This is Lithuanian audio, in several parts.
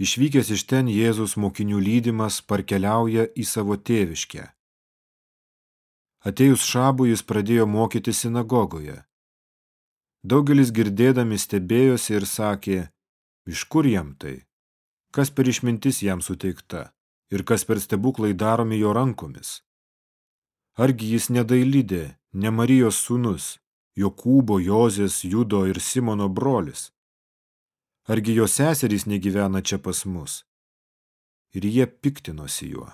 Išvykęs iš ten Jėzus mokinių lydimas parkeliauja į savo tėviškę. Atėjus šabų jis pradėjo mokyti sinagogoje. Daugelis girdėdami stebėjosi ir sakė, iš kur jam tai, kas per išmintis jam suteikta ir kas per stebuklai daromi jo rankomis. Argi jis nedailydė, ne Marijos sūnus, Jokūbo, Jozės, Judo ir Simono brolis. Argi jo seserys negyvena čia pas mus? Ir jie piktinosi juo.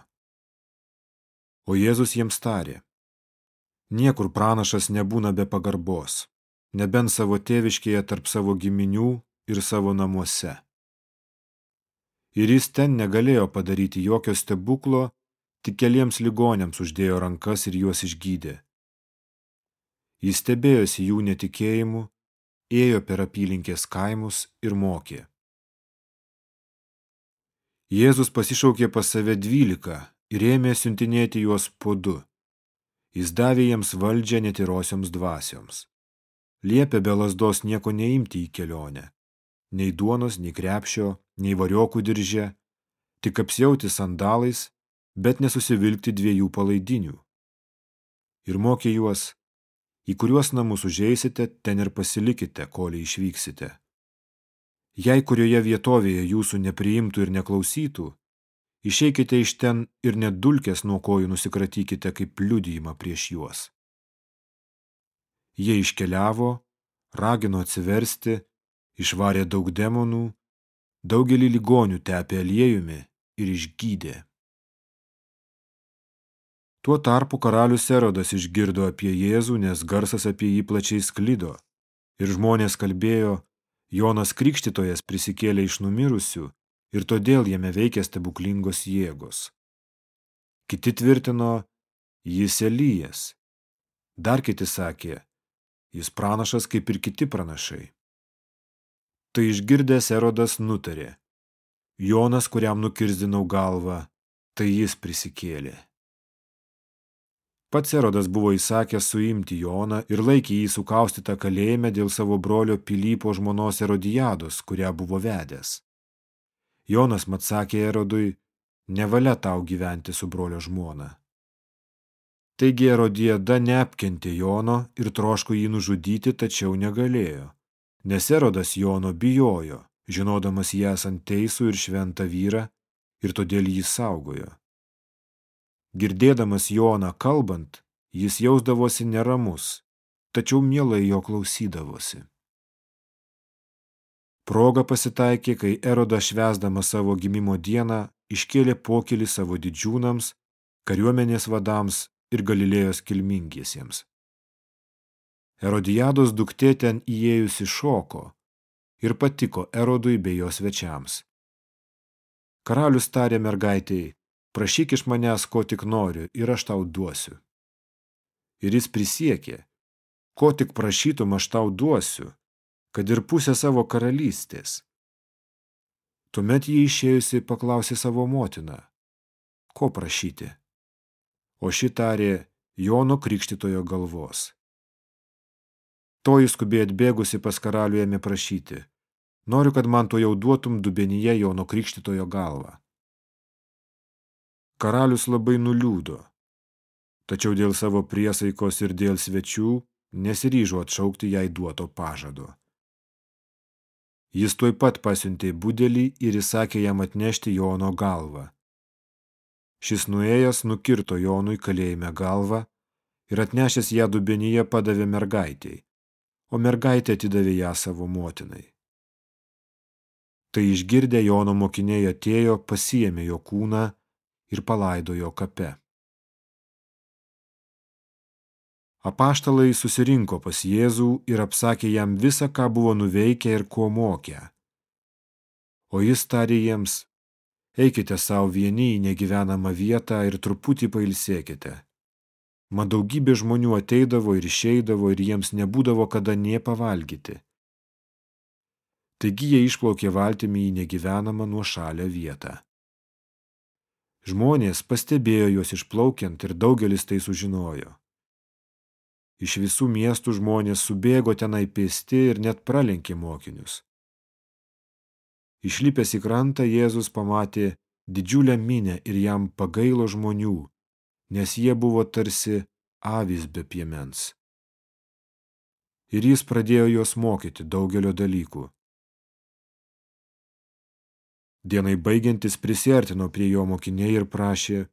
O Jėzus jiems tarė, niekur pranašas nebūna be pagarbos, nebent savo tėviškėje tarp savo giminių ir savo namuose. Ir jis ten negalėjo padaryti jokio stebuklo, tik keliems ligonėms uždėjo rankas ir juos išgydė. Jis stebėjosi jų netikėjimu ėjo per apylinkės kaimus ir mokė. Jėzus pasišaukė pas save dvylika ir ėmė siuntinėti juos po du. Jis davė jiems valdžią netirosioms dvasioms. Liepė be lasdos nieko neimti į kelionę. Nei duonos, nei krepšio, nei variokų diržė, tik apsiauti sandalais, bet nesusivilkti dviejų palaidinių. Ir mokė juos Į kuriuos namus užeisite, ten ir pasilikite, koliai išvyksite. Jei kurioje vietovėje jūsų nepriimtų ir neklausytų, išeikite iš ten ir net dulkės nuo kojų nusikratykite kaip liudijimą prieš juos. Jie iškeliavo, ragino atsiversti, išvarė daug demonų, daugelį ligonių tepė aliejumi ir išgydė. Tuo tarpu karalius Erodas išgirdo apie Jėzų, nes garsas apie jį plačiai sklido. Ir žmonės kalbėjo, Jonas Krikštytojas prisikėlė iš numirusių ir todėl jame veikia stebuklingos jėgos. Kiti tvirtino, jis Elijas. Dar kiti sakė, jis pranašas kaip ir kiti pranašai. Tai išgirdęs Erodas nutarė, Jonas, kuriam nukirzdinau galvą, tai jis prisikėlė. Pats Erodas buvo įsakęs suimti Joną ir laikė jį sukaustytą kalėjime dėl savo brolio Pilypo žmonos Erodijados, kurią buvo vedęs. Jonas mat sakė Erodui, nevalia tau gyventi su brolio žmona. Taigi Erodijada neapkentė Jono ir troško jį nužudyti, tačiau negalėjo, nes Erodas Jono bijojo, žinodamas jį esant teisų ir šventą vyrą, ir todėl jį saugojo. Girdėdamas Joną kalbant, jis jausdavosi neramus, tačiau mielai jo klausydavosi. Proga pasitaikė, kai Erodas švesdamas savo gimimo dieną iškėlė pokylį savo didžiūnams, kariuomenės vadams ir Galilėjos kilmingiesiems. Erodijados duktė ten įėjusi šoko ir patiko Erodui bei jo svečiams. Karalius tarė mergaitėjai, prašyk iš manęs, ko tik noriu, ir aš tau duosiu. Ir jis prisiekė, ko tik prašytum aš tau duosiu, kad ir pusę savo karalystės. Tuomet jį išėjusi paklausė savo motiną, ko prašyti. O ši tarė Jono krikštitojo galvos. Toji skubiai atbėgusi pas karalių ėmė prašyti, noriu, kad man to jau duotum dubenyje Jono krikštitojo galvą. Karalius labai nuliūdo, tačiau dėl savo priesaikos ir dėl svečių nesiryžo atšaukti jai duoto pažado. Jis tuoj pat pasiuntė budelį ir įsakė jam atnešti Jono galvą. Šis nuėjęs nukirto Jonui kalėjime galvą ir atnešęs ją dubenyje padavė mergaitei, o mergaitė atidavė ją savo motinai. Tai išgirdę Jono mokiniai atėjo, pasiėmė jo kūną ir palaidojo kape. Apaštalai susirinko pas Jėzų ir apsakė jam visą, ką buvo nuveikę ir ko mokę. O jis tarė jiems, eikite savo vieni į negyvenamą vietą ir truputį pailsėkite. Mat daugybė žmonių ateidavo ir išeidavo ir jiems nebūdavo kada nie pavalgyti. Taigi jie išplaukė valtimi į negyvenamą nuošalę vietą. Žmonės pastebėjo juos išplaukiant ir daugelis tai sužinojo. Iš visų miestų žmonės subėgo tenai pėsti ir net pralenkė mokinius. Išlipęs į krantą Jėzus pamatė didžiulę minę ir jam pagailo žmonių, nes jie buvo tarsi avys be piemens. Ir jis pradėjo juos mokyti daugelio dalykų. Dienai baigiantis prisartino prie jo mokiniai ir prašė,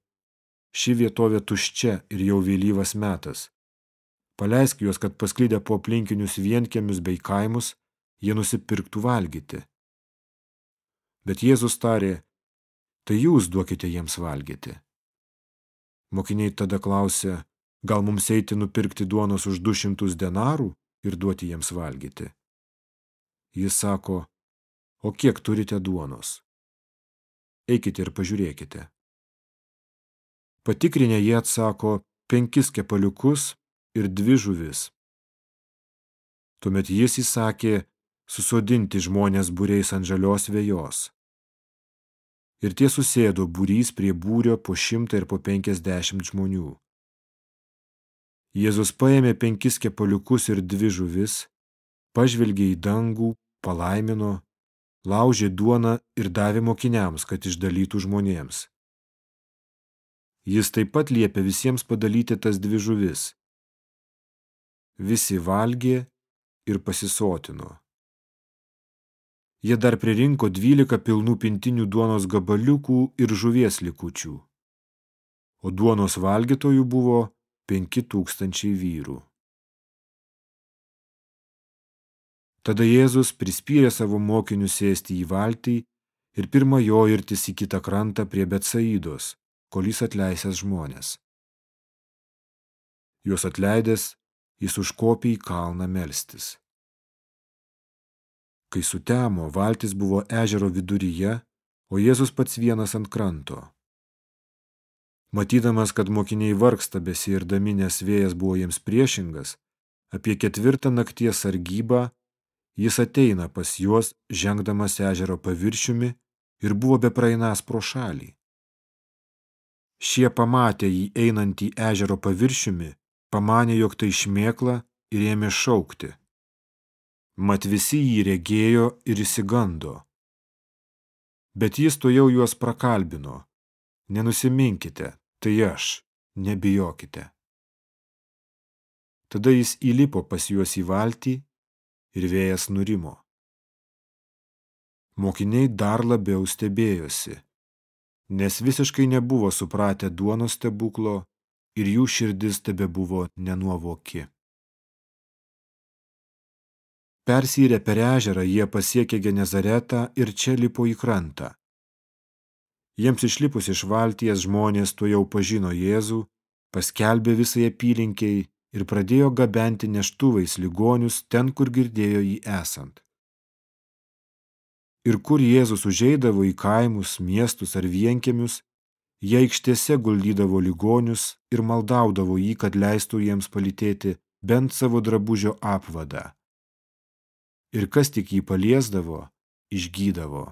ši vietovė tuščia ir jau vėlyvas metas. Paleisk juos, kad pasklydę po aplinkinius vienkiemius bei kaimus, jie nusipirktų valgyti. Bet Jėzus tarė, tai jūs duokite jiems valgyti. Mokiniai tada klausė, gal mums eiti nupirkti duonos už du šimtus denarų ir duoti jiems valgyti. Jis sako, o kiek turite duonos? Eikite ir pažiūrėkite. Patikrinę jie atsako, penkis kepaliukus ir dvi žuvis. Tuomet jis įsakė susodinti žmonės būriais ant žalios vėjos. Ir tie susėdo būrys prie būrio po šimtą ir po penkiasdešimt žmonių. Jėzus paėmė penkis kepaliukus ir dvi žuvis, pažvelgė į dangų, palaimino, laužė duoną ir davė mokiniams, kad išdalytų žmonėms. Jis taip pat liepė visiems padalyti tas dvi žuvis. Visi valgė ir pasisotino. Jie dar pririnko dvylika pilnų pintinių duonos gabaliukų ir žuvies likučių. O duonos valgytojų buvo penki tūkstančiai vyrų. Tada Jėzus prispyrė savo mokinius sėsti į valtį ir pirma jo irtis į kitą krantą prie Betsaidos, kol jis atleisęs žmonės. Juos atleidęs, jis užkopė į kalną melstis. Kai sutemo, valtis buvo ežero viduryje, o Jėzus pats vienas ant kranto. Matydamas, kad mokiniai vargsta besirdami, nes vėjas buvo jiems priešingas, apie ketvirtą nakties sargybą jis ateina pas juos, žengdamas ežero paviršiumi ir buvo bepraeinas pro šalį. Šie pamatė jį einantį ežero paviršiumi, pamanė, jog tai šmėkla ir ėmė šaukti – mat visi jį regėjo ir įsigando. Bet jis to jau juos prakalbino. Nenusiminkite, tai aš, nebijokite. Tada jis įlipo pas juos į valtį ir vėjas nurimo. Mokiniai dar labiau stebėjosi, nes visiškai nebuvo supratę duonos stebuklo ir jų širdis tebe buvo nenuovoki. Persyrę per ežerą jie pasiekė Genezaretą ir čia lipo į krantą. Jiems išlipus iš valties žmonės to jau pažino Jėzų, paskelbė visai apylinkiai ir pradėjo gabenti neštuvais ligonius ten, kur girdėjo jį esant. Ir kur Jėzus užeidavo į kaimus, miestus ar vienkemius, jie aikštėse guldydavo ligonius ir maldaudavo jį, kad leistų jiems palitėti bent savo drabužio apvadą ir kas tik jį paliesdavo, išgydavo.